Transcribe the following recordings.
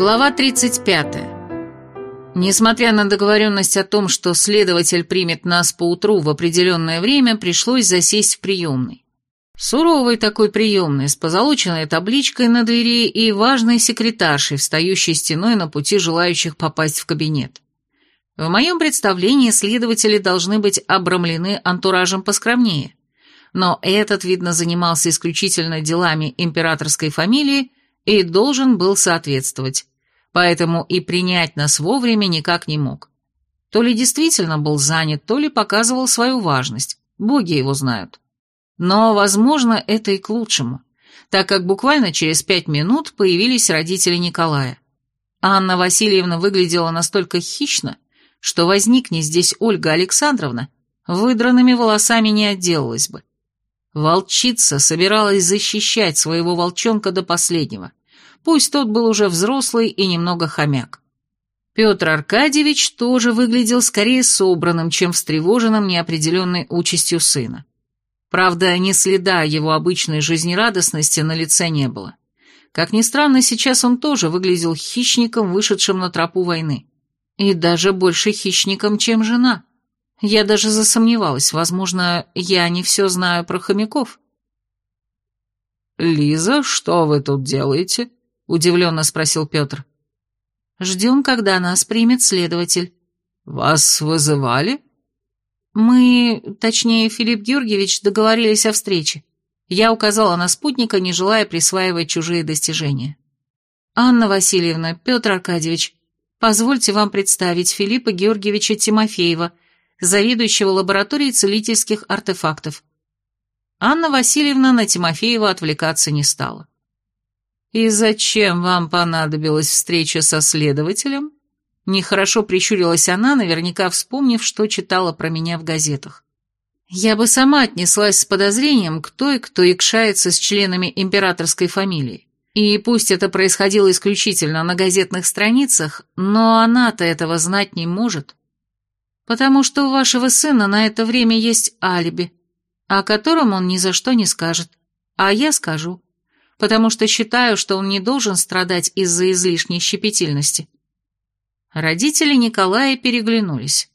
Глава 35. Несмотря на договоренность о том, что следователь примет нас поутру в определенное время, пришлось засесть в приемной. Суровый такой приемный, с позолоченной табличкой на двери и важной секретаршей, встающей стеной на пути желающих попасть в кабинет. В моем представлении следователи должны быть обрамлены антуражем поскромнее, но этот, видно, занимался исключительно делами императорской фамилии и должен был соответствовать, поэтому и принять нас вовремя никак не мог. То ли действительно был занят, то ли показывал свою важность, боги его знают. Но, возможно, это и к лучшему, так как буквально через пять минут появились родители Николая. Анна Васильевна выглядела настолько хищно, что возникне здесь Ольга Александровна, выдранными волосами не отделалась бы. Волчица собиралась защищать своего волчонка до последнего пусть тот был уже взрослый и немного хомяк. Петр Аркадьевич тоже выглядел скорее собранным, чем встревоженным неопределенной участью сына. Правда, ни следа его обычной жизнерадостности на лице не было. Как ни странно, сейчас он тоже выглядел хищником, вышедшим на тропу войны. И даже больше хищником, чем жена. Я даже засомневалась, возможно, я не все знаю про хомяков. «Лиза, что вы тут делаете?» Удивленно спросил Петр. «Ждем, когда нас примет следователь». «Вас вызывали?» «Мы, точнее, Филипп Георгиевич, договорились о встрече. Я указала на спутника, не желая присваивать чужие достижения. Анна Васильевна, Петр Аркадьевич, позвольте вам представить Филиппа Георгиевича Тимофеева, заведующего лабораторией целительских артефактов». Анна Васильевна на Тимофеева отвлекаться не стала. «И зачем вам понадобилась встреча со следователем?» Нехорошо прищурилась она, наверняка вспомнив, что читала про меня в газетах. Я бы сама отнеслась с подозрением к той, кто икшается с членами императорской фамилии. И пусть это происходило исключительно на газетных страницах, но она-то этого знать не может. Потому что у вашего сына на это время есть алиби, о котором он ни за что не скажет. А я скажу потому что считаю, что он не должен страдать из-за излишней щепетильности. Родители Николая переглянулись.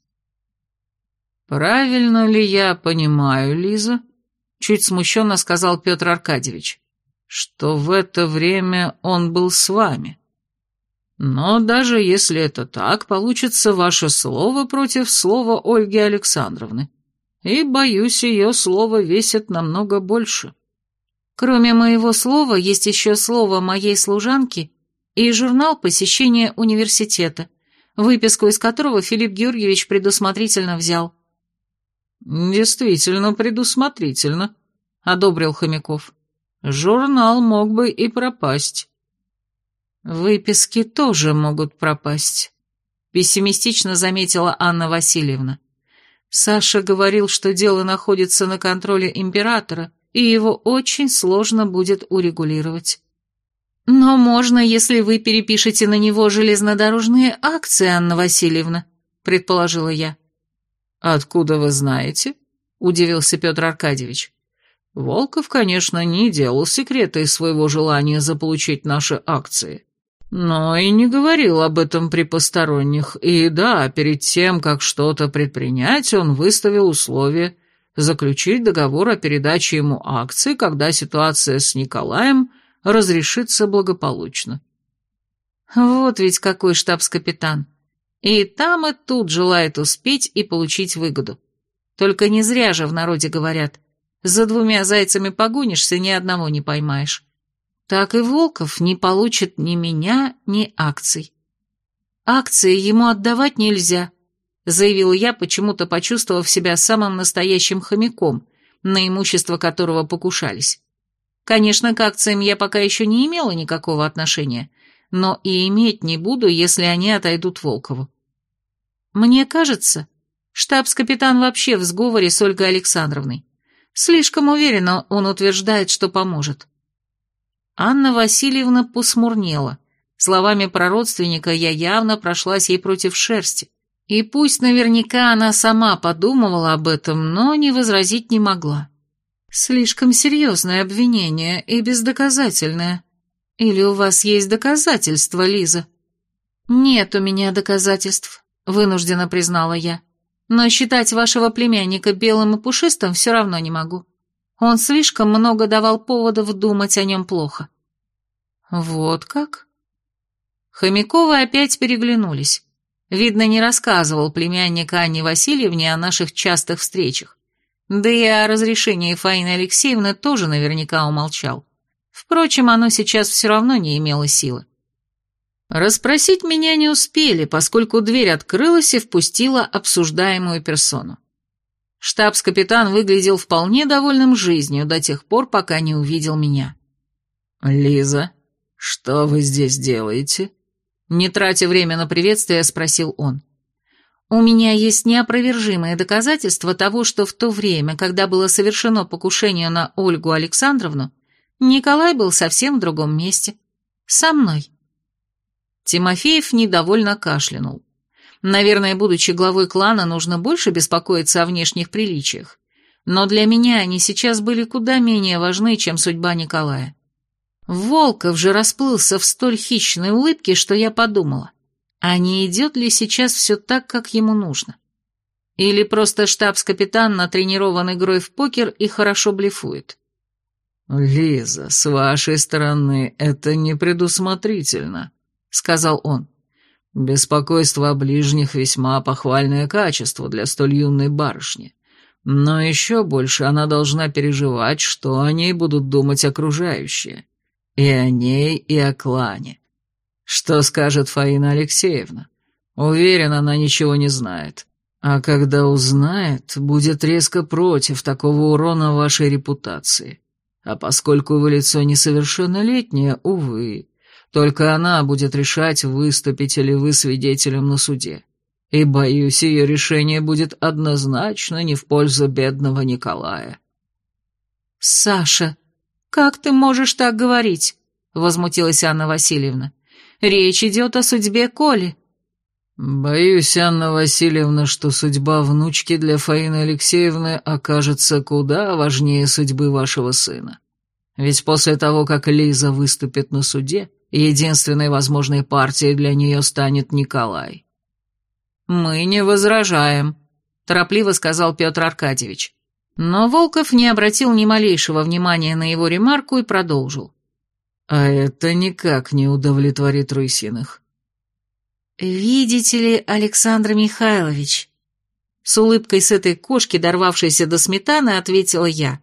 «Правильно ли я понимаю, Лиза?» — чуть смущенно сказал Петр Аркадьевич, «что в это время он был с вами. Но даже если это так, получится ваше слово против слова Ольги Александровны, и, боюсь, ее слово весит намного больше». Кроме моего слова, есть еще слово моей служанки и журнал посещения университета, выписку из которого Филипп Георгиевич предусмотрительно взял. «Действительно предусмотрительно», — одобрил Хомяков. «Журнал мог бы и пропасть». «Выписки тоже могут пропасть», — пессимистично заметила Анна Васильевна. Саша говорил, что дело находится на контроле императора, и его очень сложно будет урегулировать. Но можно, если вы перепишете на него железнодорожные акции, Анна Васильевна, предположила я. Откуда вы знаете? удивился Петр Аркадьевич. Волков, конечно, не делал секрета из своего желания заполучить наши акции. Но и не говорил об этом при посторонних. И да, перед тем, как что-то предпринять, он выставил условия, заключить договор о передаче ему акций, когда ситуация с Николаем разрешится благополучно. Вот ведь какой штабс-капитан. И там, и тут желает успеть и получить выгоду. Только не зря же в народе говорят, за двумя зайцами погонишься, ни одного не поймаешь. Так и Волков не получит ни меня, ни акций. Акции ему отдавать нельзя, заявила я, почему-то почувствовав себя самым настоящим хомяком, на имущество которого покушались. Конечно, к акциям я пока еще не имела никакого отношения, но и иметь не буду, если они отойдут Волкову. Мне кажется, штабс-капитан вообще в сговоре с Ольгой Александровной. Слишком уверенно он утверждает, что поможет. Анна Васильевна посмурнела. Словами про родственника я явно прошлась ей против шерсти. И пусть наверняка она сама подумывала об этом, но не возразить не могла. Слишком серьезное обвинение и бездоказательное. Или у вас есть доказательства, Лиза? «Нет у меня доказательств», — вынуждена признала я. «Но считать вашего племянника белым и пушистым все равно не могу. Он слишком много давал поводов думать о нем плохо». «Вот как?» Хомяковы опять переглянулись. Видно, не рассказывал племянник Анне Васильевне о наших частых встречах. Да и о разрешении Фаины Алексеевны тоже наверняка умолчал. Впрочем, оно сейчас все равно не имело силы. Расспросить меня не успели, поскольку дверь открылась и впустила обсуждаемую персону. Штабс-капитан выглядел вполне довольным жизнью до тех пор, пока не увидел меня. «Лиза, что вы здесь делаете?» Не тратя время на приветствие, спросил он. «У меня есть неопровержимые доказательства того, что в то время, когда было совершено покушение на Ольгу Александровну, Николай был совсем в другом месте. Со мной». Тимофеев недовольно кашлянул. Наверное, будучи главой клана, нужно больше беспокоиться о внешних приличиях. Но для меня они сейчас были куда менее важны, чем судьба Николая. Волков же расплылся в столь хищной улыбке, что я подумала, а не идет ли сейчас все так, как ему нужно? Или просто штабс-капитан натренирован игрой в покер и хорошо блефует? «Лиза, с вашей стороны это непредусмотрительно», — сказал он. «Беспокойство о ближних весьма похвальное качество для столь юной барышни. Но еще больше она должна переживать, что о ней будут думать окружающие. И о ней, и о клане. Что скажет Фаина Алексеевна? Уверен, она ничего не знает. А когда узнает, будет резко против такого урона вашей репутации. А поскольку вы лицо несовершеннолетнее, увы, только она будет решать, выступите ли вы свидетелем на суде. И, боюсь, ее решение будет однозначно не в пользу бедного Николая. «Саша, как ты можешь так говорить?» — возмутилась Анна Васильевна. «Речь идет о судьбе Коли». «Боюсь, Анна Васильевна, что судьба внучки для Фаины Алексеевны окажется куда важнее судьбы вашего сына. Ведь после того, как Лиза выступит на суде, единственной возможной партией для нее станет Николай». «Мы не возражаем», — торопливо сказал Петр Аркадьевич. Но Волков не обратил ни малейшего внимания на его ремарку и продолжил. «А это никак не удовлетворит Рысиных. «Видите ли, Александр Михайлович...» С улыбкой с этой кошки, дорвавшейся до сметаны, ответила я.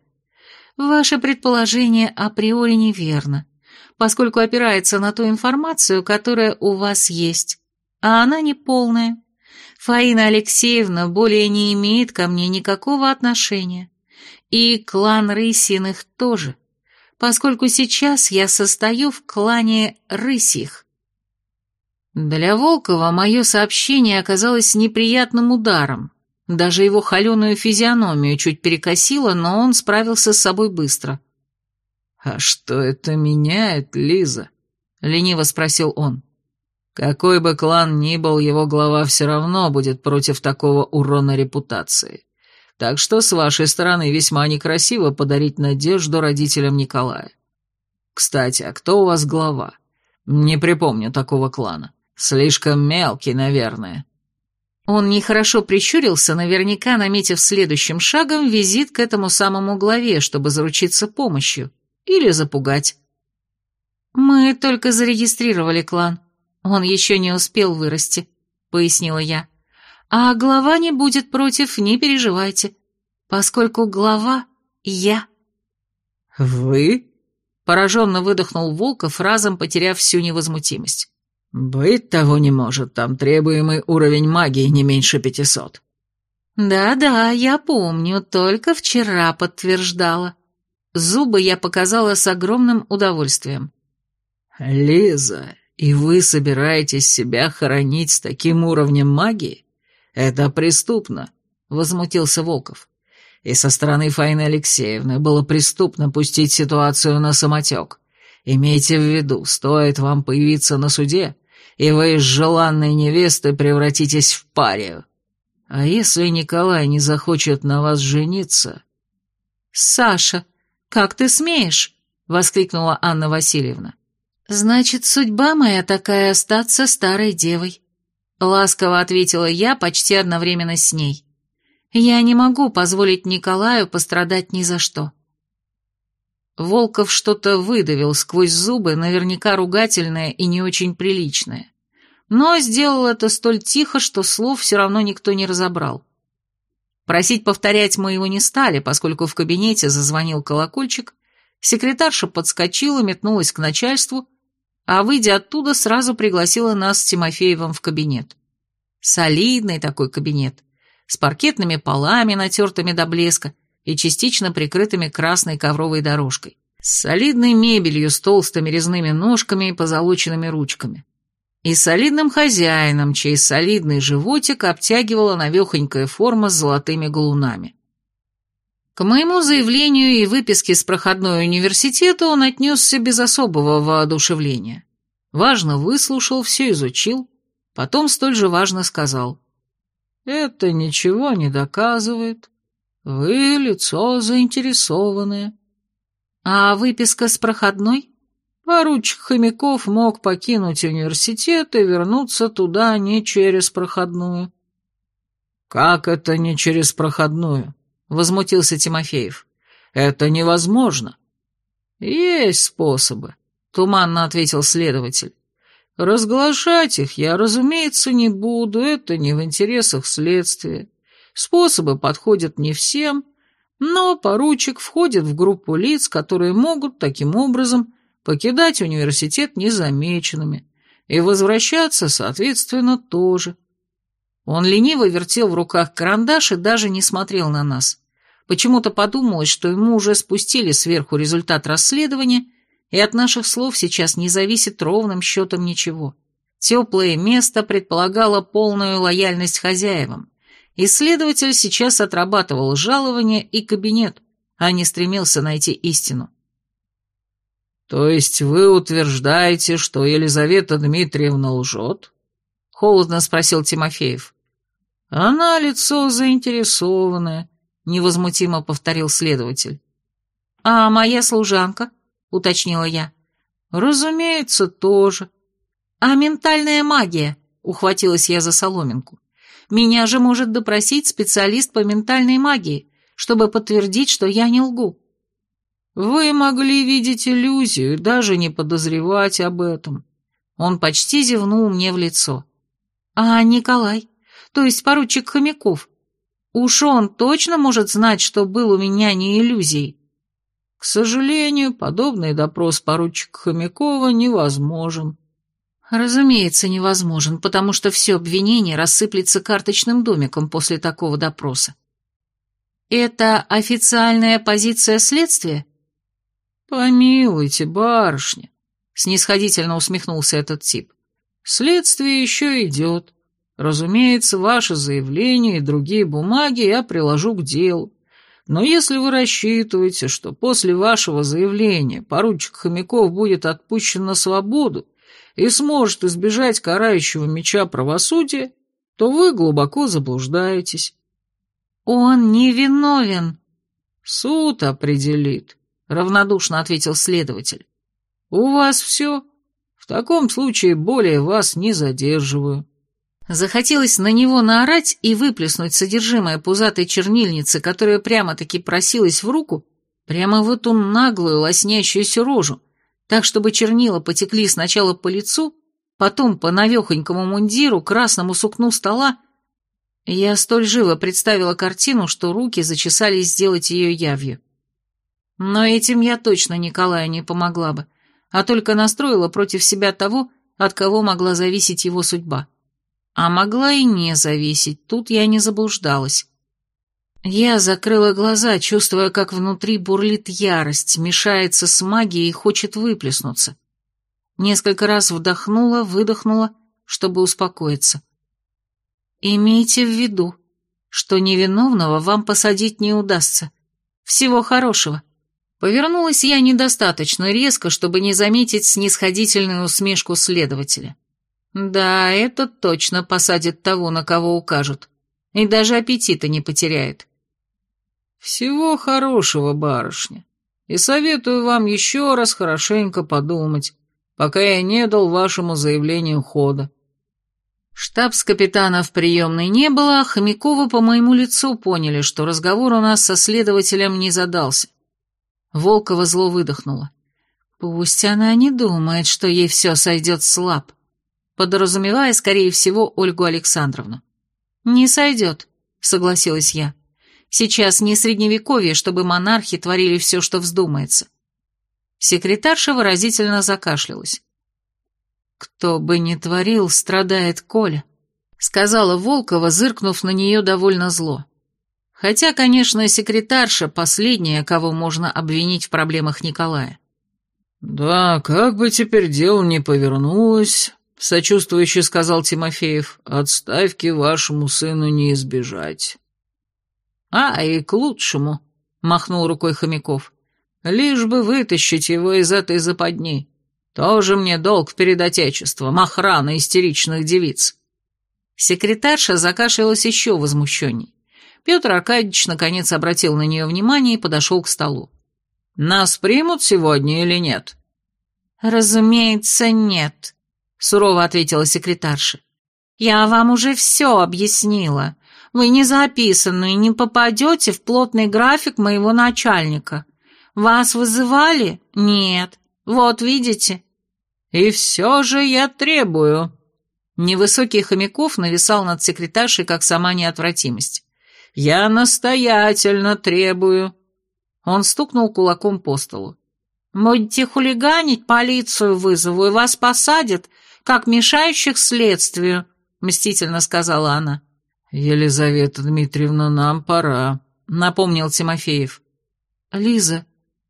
«Ваше предположение априори неверно, поскольку опирается на ту информацию, которая у вас есть, а она не полная. Фаина Алексеевна более не имеет ко мне никакого отношения, и клан Рысиных тоже, поскольку сейчас я состою в клане Рысих». Для Волкова мое сообщение оказалось неприятным ударом. Даже его холеную физиономию чуть перекосило, но он справился с собой быстро. «А что это меняет, Лиза?» — лениво спросил он. «Какой бы клан ни был, его глава все равно будет против такого урона репутации. Так что с вашей стороны весьма некрасиво подарить надежду родителям Николая. Кстати, а кто у вас глава? Не припомню такого клана». Слишком мелкий, наверное. Он нехорошо прищурился, наверняка наметив следующим шагом визит к этому самому главе, чтобы заручиться помощью. Или запугать. «Мы только зарегистрировали клан. Он еще не успел вырасти», — пояснила я. «А глава не будет против, не переживайте, поскольку глава — я». «Вы?» — пораженно выдохнул Волков, разом потеряв всю невозмутимость. «Быть того не может, там требуемый уровень магии не меньше пятисот». «Да-да, я помню, только вчера подтверждала. Зубы я показала с огромным удовольствием». «Лиза, и вы собираетесь себя хоронить с таким уровнем магии? Это преступно», — возмутился Волков. «И со стороны Фаины Алексеевны было преступно пустить ситуацию на самотек. Имейте в виду, стоит вам появиться на суде, и вы из желанной невесты превратитесь в парию. А если Николай не захочет на вас жениться...» «Саша, как ты смеешь?» — воскликнула Анна Васильевна. «Значит, судьба моя такая остаться старой девой», — ласково ответила я почти одновременно с ней. «Я не могу позволить Николаю пострадать ни за что». Волков что-то выдавил сквозь зубы, наверняка ругательное и не очень приличное. Но сделал это столь тихо, что слов все равно никто не разобрал. Просить повторять мы его не стали, поскольку в кабинете зазвонил колокольчик, секретарша подскочила, метнулась к начальству, а, выйдя оттуда, сразу пригласила нас с Тимофеевым в кабинет. Солидный такой кабинет, с паркетными полами, натертыми до блеска, и частично прикрытыми красной ковровой дорожкой, с солидной мебелью с толстыми резными ножками и позолоченными ручками. И солидным хозяином, чей солидный животик обтягивала навехонькая форма с золотыми галунами. К моему заявлению и выписке с проходной университета он отнесся без особого воодушевления. Важно выслушал, все изучил, потом столь же важно сказал. «Это ничего не доказывает. Вы лицо заинтересованное. А выписка с проходной? Поручик Хомяков мог покинуть университет и вернуться туда не через проходную. Как это не через проходную? Возмутился Тимофеев. Это невозможно. Есть способы, туманно ответил следователь. Разглашать их я, разумеется, не буду, это не в интересах следствия. Способы подходят не всем, но поручик входит в группу лиц, которые могут таким образом покидать университет незамеченными и возвращаться, соответственно, тоже. Он лениво вертел в руках карандаш и даже не смотрел на нас. Почему-то подумалось, что ему уже спустили сверху результат расследования, и от наших слов сейчас не зависит ровным счетом ничего. Теплое место предполагало полную лояльность хозяевам. Исследователь сейчас отрабатывал жалование и кабинет, а не стремился найти истину. «То есть вы утверждаете, что Елизавета Дмитриевна лжет?» — холодно спросил Тимофеев. «Она лицо заинтересованное», — невозмутимо повторил следователь. «А моя служанка?» — уточнила я. «Разумеется, тоже». «А ментальная магия?» — ухватилась я за соломинку. Меня же может допросить специалист по ментальной магии, чтобы подтвердить, что я не лгу. Вы могли видеть иллюзию и даже не подозревать об этом. Он почти зевнул мне в лицо. А Николай, то есть поручик Хомяков, уж он точно может знать, что был у меня не иллюзией? К сожалению, подобный допрос поручика Хомякова невозможен. Разумеется, невозможен, потому что все обвинение рассыплется карточным домиком после такого допроса. Это официальная позиция следствия? Помилуйте, барышня, снисходительно усмехнулся этот тип. Следствие еще идет. Разумеется, ваше заявление и другие бумаги я приложу к делу. Но если вы рассчитываете, что после вашего заявления поручик Хомяков будет отпущен на свободу, и сможет избежать карающего меча правосудия, то вы глубоко заблуждаетесь. Он невиновен. Суд определит, равнодушно ответил следователь. У вас все? В таком случае более вас не задерживаю. Захотелось на него наорать и выплеснуть содержимое пузатой чернильницы, которая прямо-таки просилась в руку, прямо в эту наглую лоснящуюся рожу, так, чтобы чернила потекли сначала по лицу, потом по навехонькому мундиру, красному сукну стола. Я столь живо представила картину, что руки зачесались сделать ее явью. Но этим я точно Николаю не помогла бы, а только настроила против себя того, от кого могла зависеть его судьба. А могла и не зависеть, тут я не заблуждалась. Я закрыла глаза, чувствуя, как внутри бурлит ярость, мешается с магией и хочет выплеснуться. Несколько раз вдохнула, выдохнула, чтобы успокоиться. Имейте в виду, что невиновного вам посадить не удастся. Всего хорошего. Повернулась я недостаточно резко, чтобы не заметить снисходительную усмешку следователя. Да, это точно посадит того, на кого укажут. И даже аппетита не потеряет. «Всего хорошего, барышня, и советую вам еще раз хорошенько подумать, пока я не дал вашему заявлению хода. Штабс-капитана в приемной не было, а Хомякова по моему лицу поняли, что разговор у нас со следователем не задался. Волкова зло выдохнула. Пусть она не думает, что ей все сойдет слаб, подразумевая, скорее всего, Ольгу Александровну. «Не сойдет», — согласилась я. «Сейчас не средневековье, чтобы монархи творили все, что вздумается». Секретарша выразительно закашлялась. «Кто бы ни творил, страдает Коля», — сказала Волкова, зыркнув на нее довольно зло. Хотя, конечно, секретарша — последняя, кого можно обвинить в проблемах Николая. «Да, как бы теперь дело не повернулось», — сочувствующе сказал Тимофеев, — «отставки вашему сыну не избежать». «А, и к лучшему», — махнул рукой Хомяков. «Лишь бы вытащить его из этой западни». Тоже мне долг перед Отечеством, охрана истеричных девиц. Секретарша закашлялась еще возмущенней. Петр Аркадьевич наконец обратил на нее внимание и подошел к столу. «Нас примут сегодня или нет?» «Разумеется, нет», — сурово ответила секретарша. «Я вам уже все объяснила. Вы не записаны и не попадете в плотный график моего начальника. Вас вызывали? Нет. Вот видите?» «И все же я требую». Невысокий Хомяков нависал над секретаршей, как сама неотвратимость. «Я настоятельно требую». Он стукнул кулаком по столу. «Будете хулиганить, полицию вызову, и вас посадят, как мешающих следствию», — мстительно сказала она. «Елизавета Дмитриевна, нам пора», — напомнил Тимофеев. «Лиза,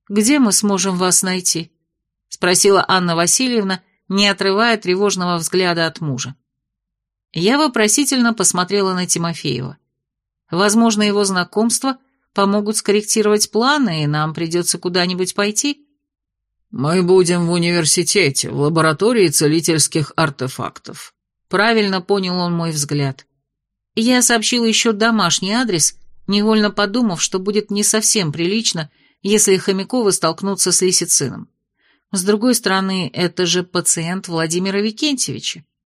где мы сможем вас найти?» спросила Анна Васильевна, не отрывая тревожного взгляда от мужа. Я вопросительно посмотрела на Тимофеева. Возможно, его знакомства помогут скорректировать планы, и нам придется куда-нибудь пойти. Мы будем в университете, в лаборатории целительских артефактов. Правильно понял он мой взгляд. Я сообщила еще домашний адрес, невольно подумав, что будет не совсем прилично, если Хомяковы столкнутся с Лисицином. С другой стороны, это же пациент Владимира Викентьевича.